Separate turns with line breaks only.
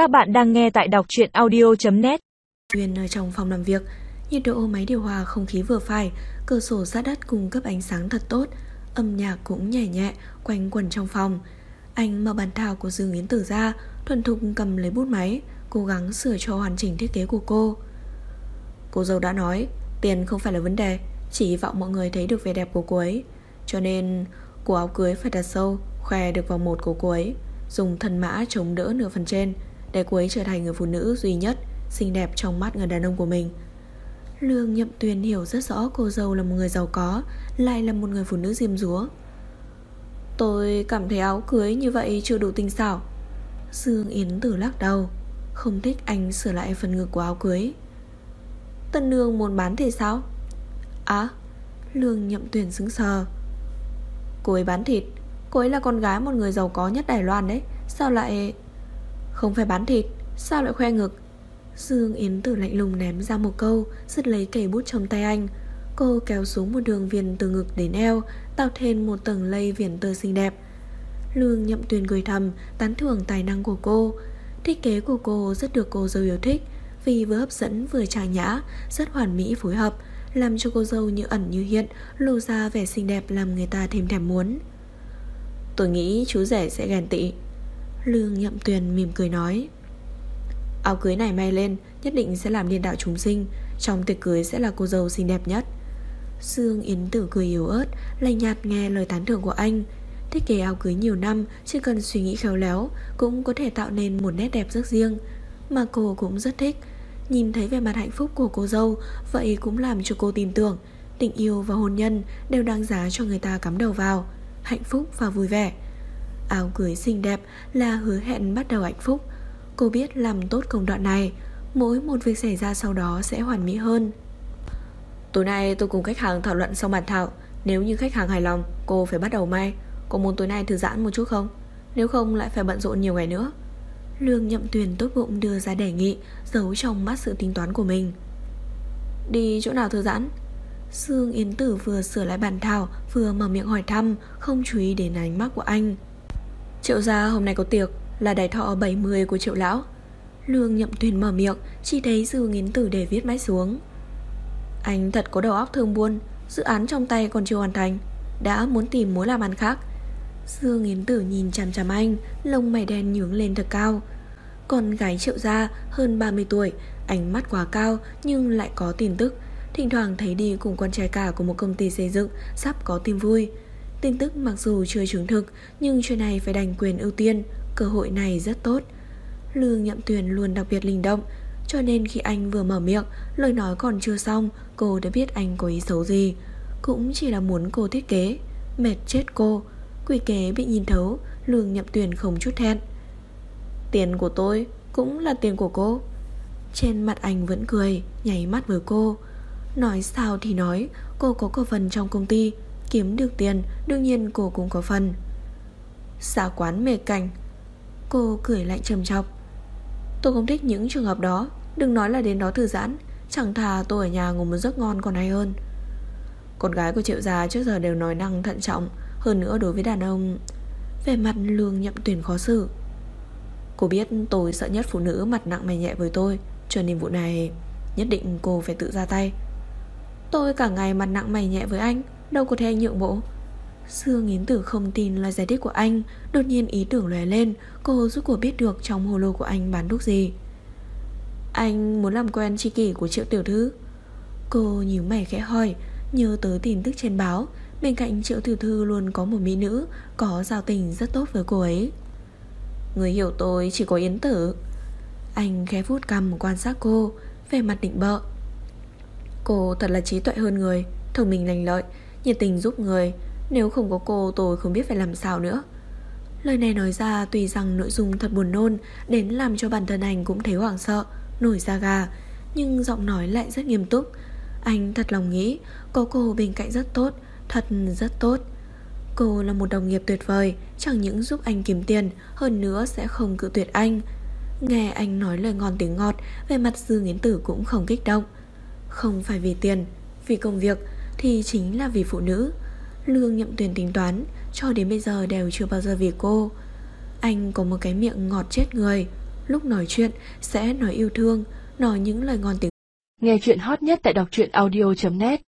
Các bạn đang nghe tại đọc chuyện audio.net
Nguyên ở trong phòng làm việc, Nhiệt độ máy điều hòa không khí vừa phải Cửa sổ sát đất cung cấp ánh sáng thật tốt, Âm nhạc cũng nhẹ nhẹ Quanh quần trong phòng. Anh mở bàn thảo của Dương Yến Tử ra, Thuần thục cầm lấy bút máy, Cố gắng sửa cho hoàn chỉnh thiết kế của cô. Cô dâu đã nói, Tiền không phải là vấn đề, Chỉ hy vọng mọi người thấy được vẻ đẹp của cô ấy. Cho nên, cổ áo cưới phải đặt sâu, Khoe được vào một cổ cô ấy, Dùng thân mã chống đỡ nửa phần trên. Để cô ấy trở thành người phụ nữ duy nhất Xinh đẹp trong mắt người đàn ông của mình. Lương Nhậm Tuyền hiểu rất rõ cô dâu là một người giàu có Lại là một người phụ nữ diêm dúa. Tôi cảm thấy áo cưới như vậy chưa đủ tinh xảo. Dương Yến Tử lắc đầu Không thích anh sửa lại phần ngực của áo cưới. Tân Nương muốn bán thì sao? À, Lương Nhậm Tuyền sững sờ. Cô ấy bán thịt Cô ấy là con gái một người giàu có nhất Đài Loan đấy Sao lại không phải bán thịt, Sao lại khoe ngực? Dương Yến Tử lạnh lùng ném ra một câu giật lấy cây bút trong tay anh. Cô kéo xuống một đường viền từ ngực đến eo, Tạo thêm một tầng lây viền tơ xinh đẹp. Lương nhậm tuyền cười thầm, Tán thưởng tài năng của cô. Thiết kế của cô rất được cô dâu yêu thích, Vì vừa hấp dẫn vừa trang nhã, Rất hoàn mỹ phối hợp, Làm cho cô dâu như ẩn như hiện, Lộ ra vẻ xinh đẹp làm người ta thêm thèm muốn. Tôi nghĩ chú rể sẽ ghen tị. Lương nhậm tuyền mỉm cười nói. Áo cưới này may lên, Nhất định sẽ làm điên đạo chúng sinh, Trong tiệc cưới sẽ là cô dâu xinh đẹp nhất. Dương Yến Tử cười yếu ớt Lành nhạt nghe lời tán thưởng của anh. Thiết kế áo cưới nhiều năm, Chỉ cần suy nghĩ khéo léo, Cũng có thể tạo nên một nét đẹp rất riêng, Mà cô cũng rất thích. Nhìn thấy vẻ mặt hạnh phúc của cô dâu, Vậy cũng làm cho cô tin tưởng. Tình yêu và hôn nhân đều đáng giá cho người ta cắm đầu vào. Hạnh phúc và vui vẻ. Áo cưới xinh đẹp là hứa hẹn bắt đầu hạnh phúc. Cô biết làm tốt công đoạn này Mỗi một việc xảy ra sau đó sẽ hoàn mỹ hơn. Tối nay tôi cùng khách hàng thảo luận xong bàn thảo. Nếu như khách hàng hài lòng Cô phải bắt đầu may. Cô muốn tối nay thư giãn một chút không? Nếu không lại phải bận rộn nhiều ngày nữa. Lương nhậm tuyền tốt bụng đưa ra đề nghị Giấu trong mắt sự tính toán của mình. Đi chỗ nào thư giãn? Sương Yến Tử vừa sửa lại bàn thảo Vừa mở miệng hỏi thăm Không chú ý đến ánh mắt của anh Triệu gia hôm nay có tiệc, Là đại thọ 70 của triệu lão. Lương nhậm tuyền mở miệng, Chỉ thấy Dương nghiến Tử để viết mãi xuống. Anh thật có đầu óc thương buôn Dự án trong tay còn chưa hoàn thành, Đã muốn tìm mối làm ăn khác. Dương nghiến Tử nhìn chằm chằm anh, Lông mày đen nhướng lên thật cao. Con gái triệu gia, hơn 30 tuổi, Ánh mắt quá cao nhưng lại có tin tức. Thỉnh thoảng thấy đi cùng con trai cả của một công ty xây dựng, Sắp có tin vui. Tin tức mặc dù chưa chứng thực, Nhưng chuyện này phải đành quyền ưu tiên. Cơ hội này rất tốt. Lương Nhậm Tuyền luôn đặc biệt linh động, Cho nên khi anh vừa mở miệng, Lời nói còn chưa xong, Cô đã biết anh có ý xấu gì. Cũng chỉ là muốn cô thiết kế. Mệt chết cô. Quỷ kế bị nhìn thấu, Lương Nhậm Tuyền không chút thẹn. Tiền của tôi cũng là tiền của cô. Trên mặt anh vẫn cười, Nháy mắt với cô. Nói sao thì nói, Cô có cổ phần trong công ty. Kiếm được tiền, Đương nhiên cô cũng có phần. Xả quán mề cảnh, Cô cười lạnh trầm chọc Tôi không thích những trường hợp đó, Đừng nói là đến đó thư giãn, Chẳng thà tôi ở nhà ngủ một giấc ngon còn hay hơn. Con gái của triệu gia trước giờ đều nói năng thận trọng, Hơn nữa đối với đàn ông Về mặt lương nhậm tuyển khó xử. Cô biết tôi sợ nhất phụ nữ mặt nặng mày nhẹ với tôi, Cho nên vụ này Nhất định cô phải tự ra tay. Tôi cả ngày mặt nặng mày nhẹ với anh Đâu có thể nhượng bộ. Sương Yến Tử không tin là giải thích của anh, Đột nhiên ý tưởng lóe lên, Cô giúp cuộc biết được trong hồ lô của anh bán thuốc gì. Anh muốn làm quen tri kỷ của triệu tiểu thư. Cô nhíu mày khẽ hỏi, Nhớ tới tin tức trên báo, Bên cạnh triệu tiểu thư luôn có một mỹ nữ, Có giao tình rất tốt với cô ấy. Người hiểu tôi chỉ có Yến Tử. Anh khẽ vuốt cầm quan sát cô Về mặt định bợ. Cô thật là trí tuệ hơn người, Thông minh lành lợi Nhiệt tình giúp người. Nếu không có cô, tôi không biết phải làm sao nữa. Lời này nói ra tuy rằng nội dung thật buồn nôn, Đến làm cho bản thân anh cũng thấy hoảng sợ, Nổi da gà, Nhưng giọng nói lại rất nghiêm túc. Anh thật lòng nghĩ, Có cô bên cạnh rất tốt, Thật rất tốt. Cô là một đồng nghiệp tuyệt vời, Chẳng những giúp anh kiếm tiền, Hơn nữa sẽ không cự tuyệt anh. Nghe anh nói lời ngon tiếng ngọt Về mặt dư nghiến Tử cũng không kích động. Không phải vì tiền, Vì công việc thì chính là vì phụ nữ. Lương nhậm tuyển tính toán, Cho đến bây giờ đều chưa bao giờ vì cô. Anh có một cái miệng ngọt chết người, Lúc nói chuyện sẽ nói yêu thương, Nói những lời ngon tiếng.
Nghe chuyện hot nhất tại đọc truyện audio.net